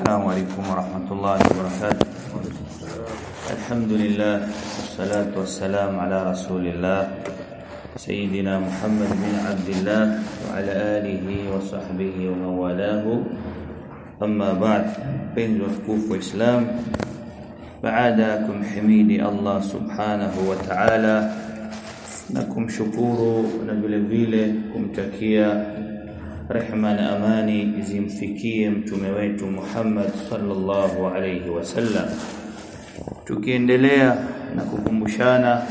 السلام عليكم ورحمة الله وبركاته. الحمد لله والصلاة والسلام على رسول الله سيدنا محمد بن عبد الله وعلى آله وصحبه ومن والاه أما بعد بين وإسلام baada kumhimidi Allah subhanahu wa ta'ala na kumshukuru na vile vile kumtakia rehma na amani zimfikie mtume wetu Muhammad sallallahu alayhi wasallam tukiendelea na kukumbushana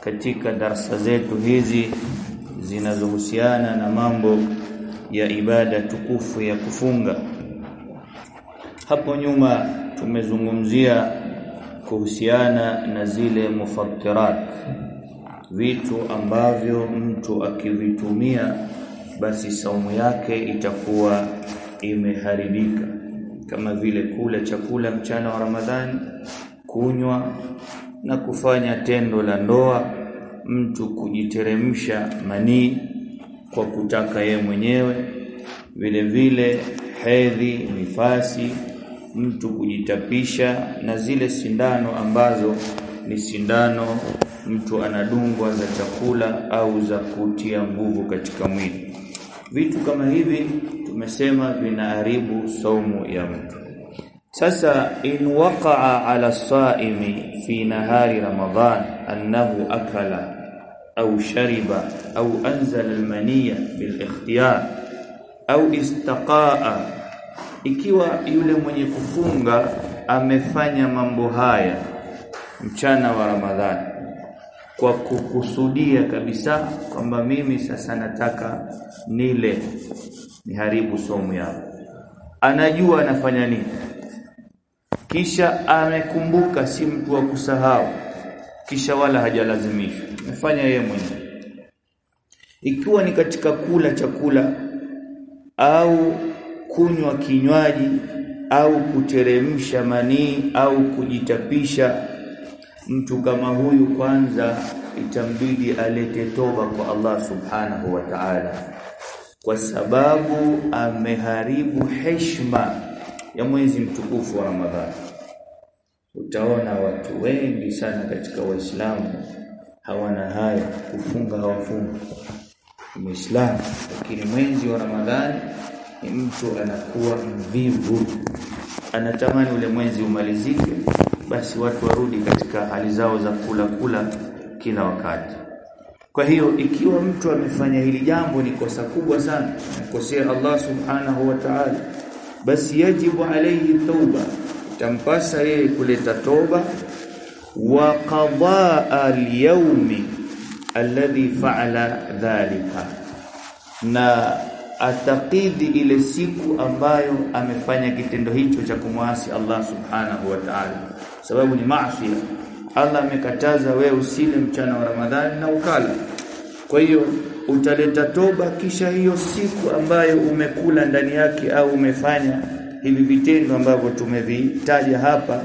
katika darasa zetu hizi zinazohusiana na mambo ya ibada tukufu ya kufunga. Hapo nyuma tumezungumzia kuhusiana na zile mufattirat vitu ambavyo mtu akivitumia basi saumu yake itakuwa imeharibika. Kama vile kula chakula mchana wa Ramadhani kunywa na kufanya tendo la ndoa mtu kujiteremsha manii kwa kutaka ye mwenyewe. Vile vile hedhi nifasi mtu kujitapisha na zile sindano ambazo ni sindano mtu anadungwa za chakula au za kutia nguvu katika mwili vitu kama hivi tumesema vinaharibu saumu ya mtu. Sasa in waqa'a ala saimi fi nahari ramadhan annahu akala au shariba au anzala almaniya bil ikhtiyar au istaqa'a. Ikiwa yule mwenye kufunga amefanya mambo haya mchana wa Ramadhani kwa kukusudia kabisa kwamba mimi sasa nataka nile niharibu somu yangu anajua anafanya nini. Kisha amekumbuka si mtu wa kusahau. Kisha wala hajalazimishwa. Amefanya yeye mwenyewe. Ikiwa ni katika kula chakula au kunywa kinywaji au kuteremsha manii au kujitapisha mtu kama huyu kwanza itambidi alete toba kwa Allah subhanahu wa ta'ala. Kwa sababu ameharibu heshima ya mwezi mtukufu wa Ramadhani. Utaona watu wengi sana katika waislamu hawana haya kufunga hawafungi. Muislamu lakini mwezi wa Ramadhani ni mtu anakuwa mvivu anatamani ule mwezi umalizike basi watu warudi katika hali zao za kula kula kila wakati. Kwa hiyo ikiwa mtu amefanya hili jambo ni kosa kubwa sana mkosea Allah subhanahu wa ta'ala basi yajibu alayhi tauba tampasa yeye kuleta toba wa qadaa al-yawmi alladhi fa'ala dhalika. Na atakidhi ile siku ambayo amefanya kitendo hicho cha kumwasi Allah subhanahu wa ta'ala. Sababu ni maasi. Allah amekataza we usile mchana wa Ramadhani na ukala kwa hiyo utaleta toba kisha hiyo siku ambayo umekula ndani yake au umefanya hivi vitendo ambavyo tumevitaja hapa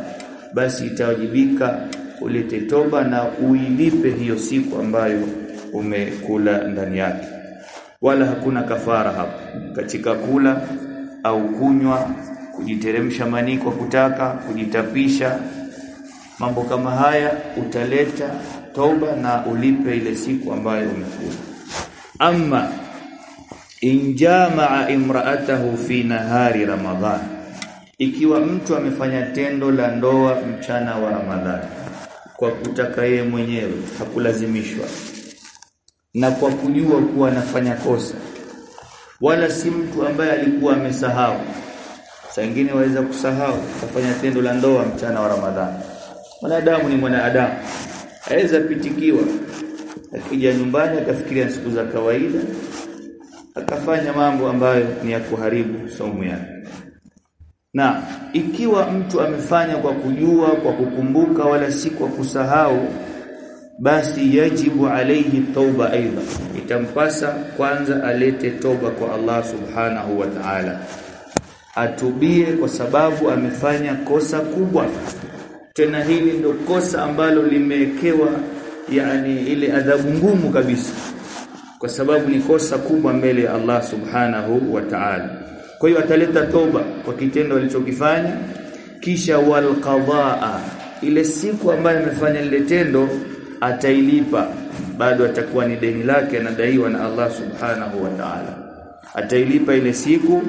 basi itawajibika ulete toba na uilipe hiyo siku ambayo umekula ndani yake wala hakuna kafara hapo. Katika kula au kunywa kujiteremsha manii kwa kutaka kujitapisha mambo kama haya utaleta toba na ulipe ile siku ambayo umekula. Amma in jamaa imraatahu fi nahari ramadhan ikiwa mtu amefanya tendo la ndoa mchana wa ramadhani kwa kutaka yeye mwenyewe hakulazimishwa na kwa kujua kuwa anafanya kosa. Wala si mtu ambaye alikuwa amesahau. Saa nyingine waweza kusahau kufanya tendo la ndoa mchana wa Ramadhani. Mwanadamu ni mwanadamu. Aweza pitikiwa akija nyumbani akafikiria siku za kawaida akafanya mambo ambayo ni ya kuharibu somo yake. Na ikiwa mtu amefanya kwa kujua kwa kukumbuka wala si kwa kusahau basi yajibu alayhi tauba aidha itampasa kwanza alete toba kwa Allah subhanahu wa ta'ala. Atubie kwa sababu amefanya kosa kubwa. Tena hili ndio kosa ambalo limewekewa yani ile adhabu ngumu kabisa. Kwa sababu ni kosa kubwa mbele ya Allah subhanahu wa ta'ala. Kwa hiyo ataleta toba kwa kitendo alichokifanya. Kisha wal qadaa ile siku ambayo amefanya lile tendo atailipa bado atakuwa ni deni lake anadaiwa na Allah subhanahu wa ta'ala. Atailipa ile siku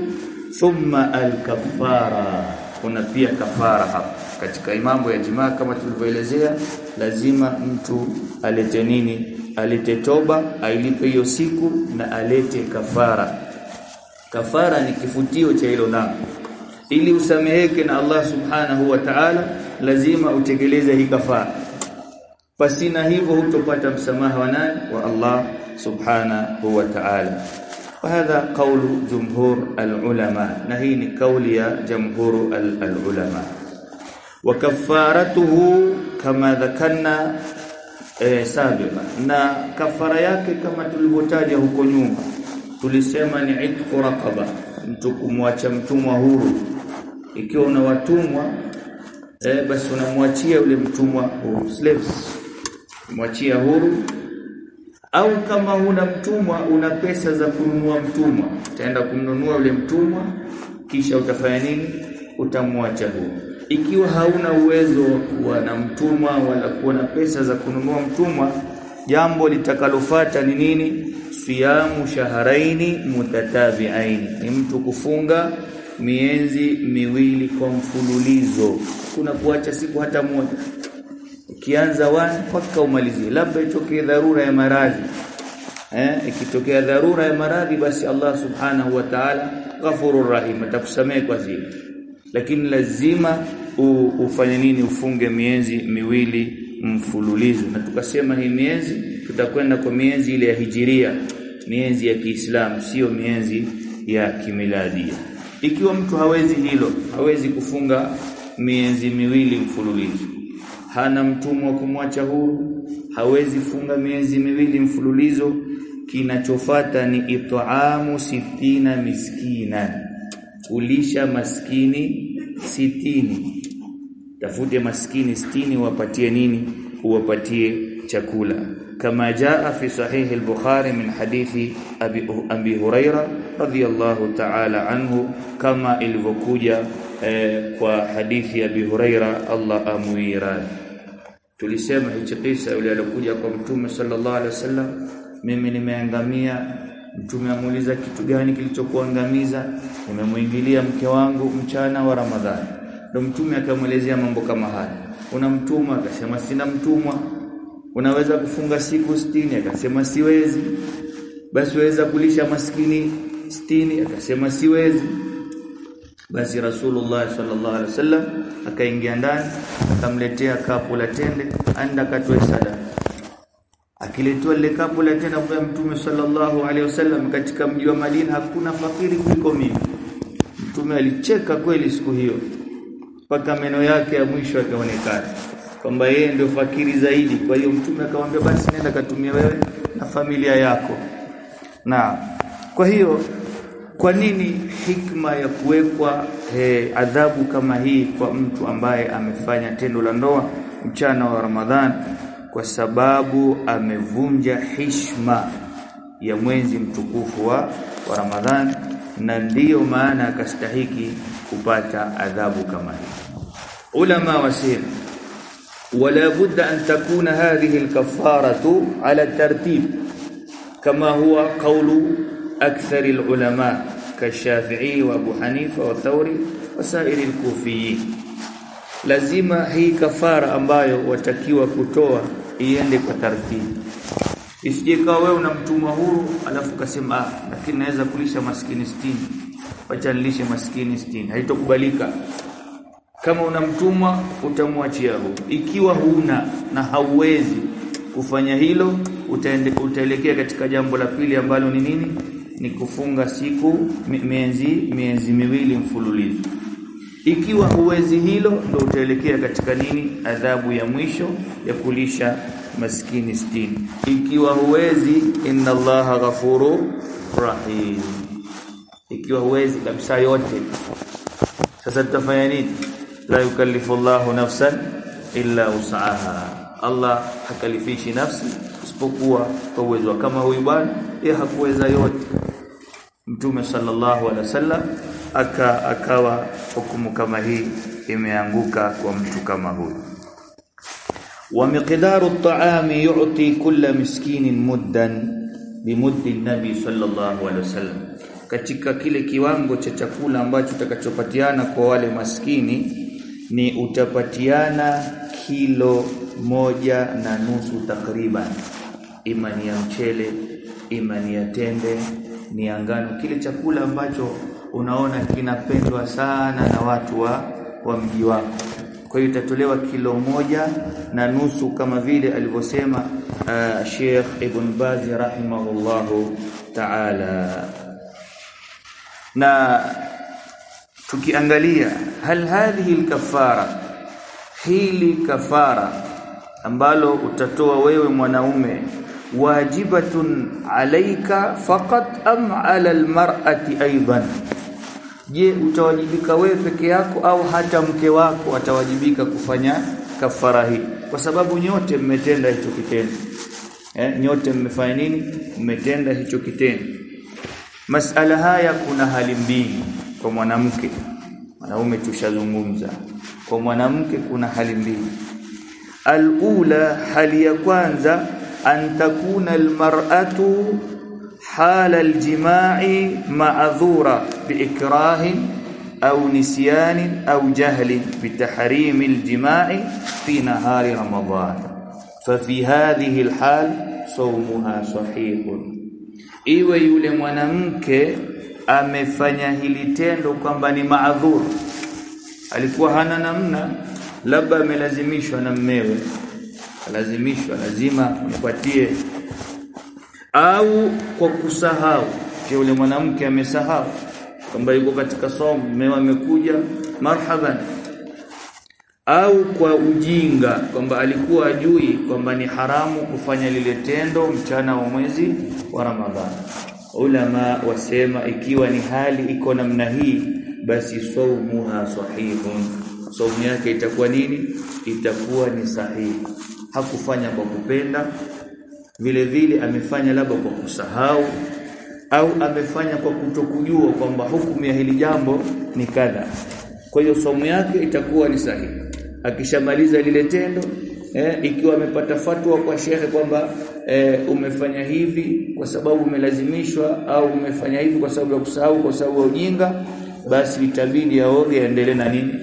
thumma al-kaffara. Kuna pia kafara hapa. Katika imambo ya jimaa kama tulivyoelezea lazima mtu alete nini? Alete toba ailipe hiyo siku na alete kafara kafara ni kifutio cha hilo dhambi ili usameheke na Allah subhanahu wa ta'ala lazima utekeleze hii kafara Pasina hivyo hutopata msamaha wa nani? Wa Allah subhanahu wa ta'ala. Wahadha qawlu jumhur alulama, na hii ni kauli ya jamhuru alulama. Wa kafaratuhu kama dhakanna eh, na kafara yake kama tulivyotaja huko nyuma, tulisema ni itqu raqaba, mtu kumwacha mtumwa huru. Ikiwa una watumwa eh, basi unamwachia yule mtumwa slaves mwachia huru. Au kama una mtumwa una pesa za kununua mtumwa. Utaenda kumnunua yule mtumwa kisha utafanya nini? Utamwacha huru. Ikiwa hauna uwezo wa kuwa na mtumwa wala kuwa na pesa za kununua mtumwa jambo litakalofuata ni nini? Siyamu shaharaini mutatabiaini. Ni mtu kufunga miezi miwili kwa mfululizo. Kuna kuacha siku hata moja ukianza wani mpaka umalizie. Labda itokee dharura ya maradhi. Eh ikitokea dharura ya maradhi basi Allah subhanahu wa ta'ala ghafurur rahim atakusamehe kwa zile. Lakini lazima ufanye nini? Ufunge miezi miwili mfululizo. Na tukasema hii miezi tutakwenda kwa miezi ile ya hijiria. Miezi ya Kiislamu sio miezi ya kimiladia ikiwa mtu hawezi hilo hawezi kufunga miezi miwili mfululizo hana mtumwa kumwacha huru. Hawezi funga miezi miwili mfululizo. Kinachofata ni itaamu sitina miskina. Kulisha maskini sitini. Tafute maskini sitini wapatie nini? Uwapatie chakula. Kama jaa fi sahihi al-bukhari min hadithi abi, abi huraira radiyallahu ta'ala anhu kama ilivyokuja eh, kwa hadithi ya abi huraira Allah amuira tulisema hichi kisa yule alokuja kwa mtume sallallahu alaihi wasallam. Mimi nimeangamia. Mtume amuuliza kitu gani kilichokuangamiza? Nimemuingilia mke wangu mchana wa ramadhani. Ndio mtume akamwelezea mambo kama haya. Una mtumwa akasema sina mtumwa. Unaweza kufunga siku sitini? Akasema siwezi. Basi waweza kulisha maskini sitini? Akasema siwezi basi Rasulullah sallallahu alaihi wasallam akaingia ndani akamletea kapu la tende anda katoe sadaka. Akiletoa lile kapu la tende kwa mtume sallallahu alaihi wasallam katika mji wa Madina hakuna fakiri kuliko mimi. Mtume alicheka kweli siku hiyo mpaka meno yake ya mwisho yakaonekana kwamba yeye ndio fakiri zaidi. Kwa hiyo mtume akamwambia basi nenda katumia wewe na familia yako. Na kwa hiyo kwa nini hikma ya kuwekwa eh, adhabu kama hii kwa mtu ambaye amefanya tendo la ndoa mchana wa ramadhan Kwa sababu amevunja hishma ya mwezi mtukufu wa, wa Ramadhan, na ndiyo maana akastahiki kupata adhabu kama hii. Ulama wasema wala budda an takuna hadhihi alkafaratu ala tartib kama huwa qawlu اكثر العلماء كالشافعي wa حنيفه والثوري وسائر الكوفيين لازم هي كفاره lazima hii kafara ambayo watakiwa kutoa iende kwa tartibu isije kawa wewe unamtumwa huru alafu kasema ah lakini naweza kulisha maskini 60 acha nilishe maskini 60 haitokubalika. Kama unamtumwa utamwachia huru. Ikiwa huna na hauwezi kufanya hilo utaende utaelekea katika jambo la pili ambalo ni nini? Ni kufunga siku miezi miezi miwili mfululizo. Ikiwa huwezi hilo ndio utaelekea katika nini? Adhabu ya mwisho ya kulisha maskini sitini. Ikiwa huwezi inna allaha ghafuru rahim. Ikiwa huwezi kabisa yote. Sasa tutafanya nini? La yukallifu Allahu nafsan illa usaha Allah hakalifishi nafsi isipokuwa kwa uwezo kama huyu bwana yeye hakuweza yote Mtume sallallahu alaihi wasallam aka akawa hukumu kama hii imeanguka kwa mtu kama huyu. Wa miqdaru at-ta'ami yu'ti kulla miskinin muddan bimuddi nabi sallallahu alaihi wasallam. Katika kile kiwango cha chakula ambacho utakachopatiana kwa wale maskini ni utapatiana kilo moja na nusu takriban. Imani ya mchele imani ya tende ni angano. Ngano kile chakula ambacho unaona kinapendwa sana na watu wa, wa mji wako. Kwa hiyo itatolewa kilo moja na nusu kama vile alivyosema uh, Sheikh Ibn Baz rahimahullahu ta'ala. Na tukiangalia hal hadhihi al-kaffara hili kafara ambalo utatoa wewe mwanaume wajibatun alaika faqat am ala almar'ati aidan. Je utawajibika wewe peke yako au hata mke wako atawajibika kufanya kafara hii? Kwa sababu nyote mmetenda hicho kitendo. Eh nyote mmefanya nini? Mmetenda hicho kitendo. Masala haya kuna hali mbili kwa mwanamke. Mwanaume tushazungumza. Kwa mwanamke kuna hali mbili. Alula hali ya kwanza أن تكون المرأة حال الجماع معذورة بإكراه أو نسيان أو جهل بتحريم الجماع في نهار رمضان. ففي هذه الحال صومها صحيح. إيوة يولي أمي أمفنيا هلتين لو كان بني معذور alikuwa hana namna labda amelazimishwa na mmewe lazimishwa lazima mpatie au kwa kusahau je yule mwanamke amesahau kwamba yuko katika somo mmewe amekuja marhaban? Au kwa ujinga kwamba alikuwa ajui kwamba ni haramu kufanya lile tendo mchana wa mwezi wa Ramadhani. Ulama wasema ikiwa ni hali iko namna hii basi saumuha sahihun. Saumu yake itakuwa nini? Itakuwa ni sahihi hakufanya kwa kupenda vile vile amefanya labda kwa kusahau au amefanya kwa kutokujua kwamba hukumu ya hili jambo ni kadha. Kwa hiyo somo yake itakuwa ni sahihi. Akishamaliza lile tendo eh, ikiwa amepata fatwa kwa shehe kwamba eh, umefanya hivi kwa sababu umelazimishwa au umefanya hivi kwa sababu ya kusahau kwa sababu ya ujinga basi itabidi aoge aendelee na nini?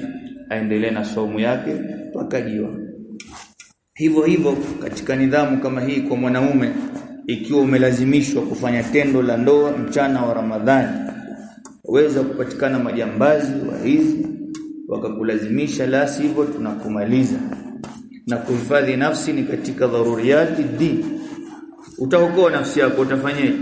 Aendelee na somo yake mpaka jioni hivyo hivyo katika nidhamu kama hii kwa mwanaume ikiwa umelazimishwa kufanya tendo la ndoa mchana wa Ramadhani waweza kupatikana majambazi wa hizi wakakulazimisha la sivyo tunakumaliza. Na kuhifadhi nafsi ni katika dharuriyati di utaokoa nafsi yako utafanyaje?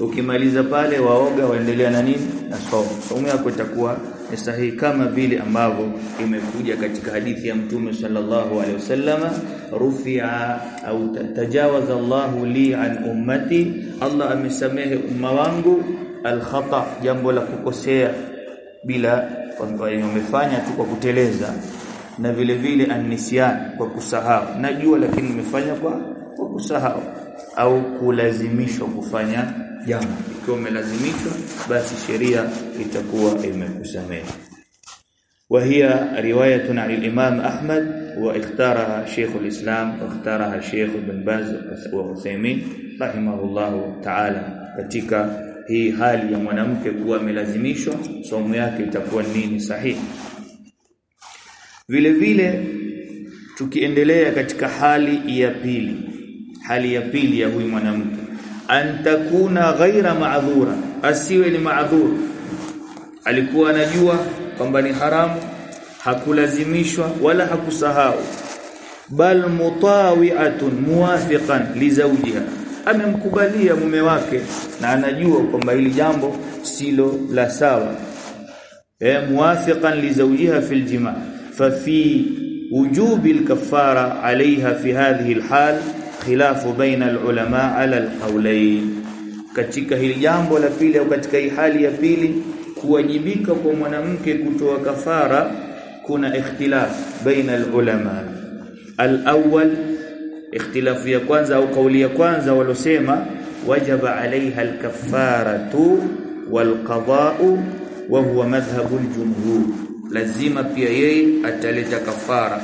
Ukimaliza pale waoga waendelea na nini? Na somo somo yako itakuwa ni sahihi kama vile ambavyo imekuja katika hadithi ya mtume sallallahu alaihi wasallama rufi'a au tajawaza Allahu li an ummati. Allah amesamehe umma wangu alkhata jambo la kukosea bila kwamba umefanya tu kwa kuteleza na vile vile annisyan kwa kusahau. Najua lakini nimefanya kwa kwa kusahau au kulazimishwa kufanya jambo ikiwa umelazimishwa basi sheria itakuwa imekusamehe وهي روايه عن الامام احمد واختارها شيخ الاسلام واختارها الشيخ ابن باز وعثيمين رحمه الله تعالى katika hii hali ya mwanamke kuwa amelazimishwa somo yake itakuwa nini sahihi vile vile tukiendelea katika hali ya pili hali ya pili ya huyu mwanamke. Antakuna ghaira ma'dhura asiwe ni ma'dhur. Alikuwa anajua kwamba ni haramu hakulazimishwa wala hakusahau. Bal mutawi'atun muwafiqan li zawjiha. Amemkubalia mume wake na anajua kwamba hili jambo silo la sawa. E, muwafiqan li zawjiha fil jima' fa fi wujubi al-kaffara 'alayha fi hadhihi al-hal khilafu baina al-ulama 'ala al-qawlayn katika hili jambo la pili au katika hali ya pili kuwajibika kwa mwanamke kutoa kafara kuna ikhtilaf baina alulama. Alawwal ikhtilafu ya kwanza au kauli ya kwanza walosema wajaba alaiha alkafaratu walqada'u wa huwa madhhabu aljumhur lazima pia yeye ataleta kafara.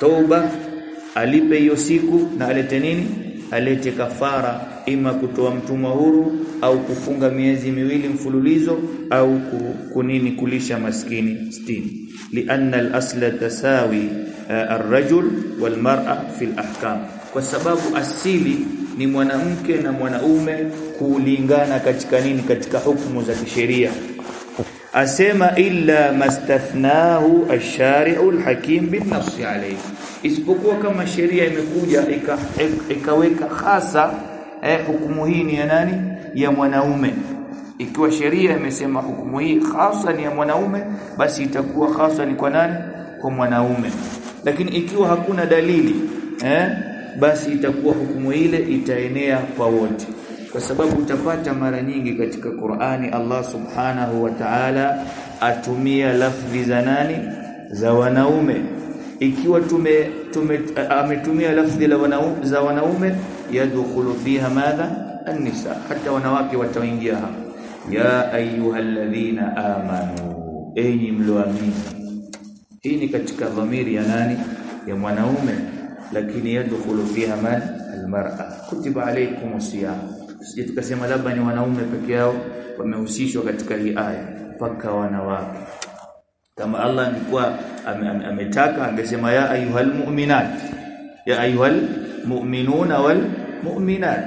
Toba alipe hiyo siku na alete nini? Alete kafara ima kutoa mtumwa huru au kufunga miezi miwili mfululizo au kunini kulisha maskini stini lianna al-asla tasawi ar-rajul wal-mar'a fi al-ahkam kwa sababu asili ni mwanamke na mwanaume kulingana katika nini? Katika hukumu za kisheria. Asema illa mastathnahu ash-shari'u al-hakim bin nafsi alayhi isipokuwa kama sheria imekuja ikaweka hasa eh, hukumu hii ni ya nani? Ya mwanaume. Ikiwa sheria imesema hukumu hii hasa ni ya mwanaume basi itakuwa hasa ni kwa nani? Kwa mwanaume. Lakini ikiwa hakuna dalili eh, basi itakuwa hukumu ile itaenea kwa wote. Kwa sababu utapata mara nyingi katika Qur'ani Allah Subhanahu wa Ta'ala atumia lafzi za nani? Za wanaume ikiwa tume, tume ametumia lafzi la wanaume za wanaume yadkhulu fiha madha? An-nisa. Hata wanawake wataingia hapo. Ya ayyuhalladhina amanu. Enyi mlioamini. Hii ni katika dhamiri ya nani? Ya mwanaume. Lakini yadkhulu fiha man? Almar'a. Kutiba alaykum siyam. Sije tukasema labda ni wanaume peke yao wamehusishwa katika hii aya. Mpaka wanawake kama Allah angekuwa ametaka angesema ya ayuhal mu'minat ya ayuhal mu'minuna wal mu'minat.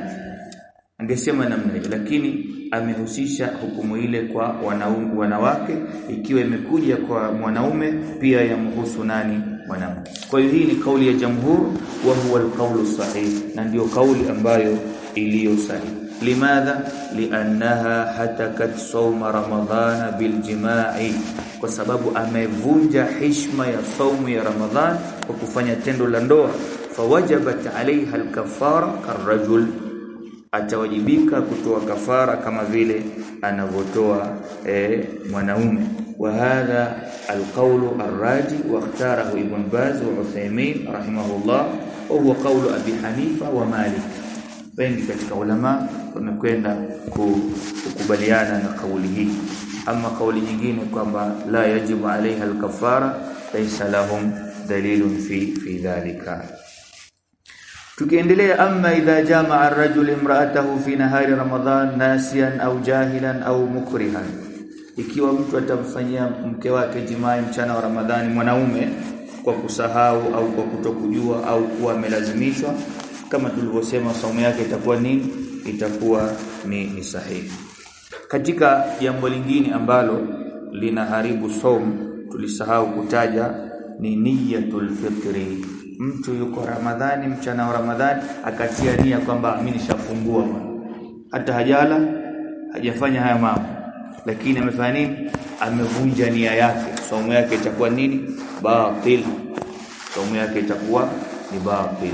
Angesema namna hiyo lakini amehusisha hukumu ile kwa wanaume wanawake ikiwa imekuja kwa mwanaume pia yamhusu nani? Mwanamke. Kwa hiyo hii ni kauli ya jamhur wa huwa alqawlu sahih na ndio kauli ambayo iliyo sahihi. Limadha? Liannaha hatakat sawma ramadhana biljima'i kwa sababu amevunja hishma ya saumu ya ramadhan kwa kufanya tendo la ndoa. Fawajabat alaiha alkafara karajul atawajibika kutoa kafara kama vile anavotoa e, mwanaume. Wa hadha alqawlu arraji wa ikhtarahu ibn baz wa uthaymin rahimahullah wa huwa qawlu abi hanifa wa malik. Wengi katika ulama wamekwenda kukubaliana na kauli hii ama kauli nyingine kwamba la yajibu alaiha alkafara laysa lahum dalilun fi fi dhalika. Tukiendelea amma idha jamaa ar-rajul imra'atahu fi nahari ramadhan nasiyan au jahilan au mukrihan. Ikiwa mtu atamfanyia mke wake jimai mchana wa ramadhani mwanaume kwa kusahau au kwa kutokujua au kuwa amelazimishwa kama tulivyosema saumu yake itakuwa nini? Itakuwa ni, ni sahihi katika jambo lingine ambalo linaharibu somu tulisahau kutaja ni niyatul fitri. Mtu yuko Ramadhani mchana wa Ramadhani akatia nia kwamba mimi nishafungua. Hata hajala hajafanya haya mambo. Lakini amefanya nini? Amevunja nia yake. Somo yake itakuwa nini? Batil. Somo yake itakuwa ni batil.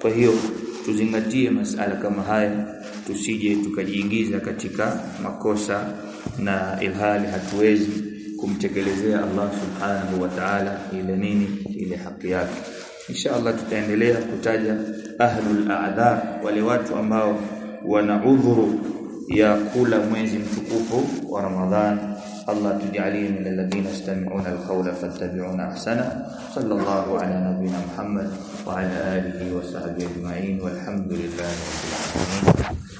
Kwa hiyo tuzingatie masala kama haya tusije tukajiingiza katika makosa na ilhali hatuwezi kumtekelezea Allah subhanahu wa ta'ala ile nini ile haki yake. Insha Allah tutaendelea kutaja ahlul a'dhar wale watu ambao wana udhuru ya kula mwezi mtukufu wa Ramadhan. Allah tujalie min alladhina yastami'una alqawla fattabi'una ahsana. Sallallahu ala nabiyyina Muhammad wa ala alihi wa sahbihi ajma'in. Walhamdulillahi rabbil alamin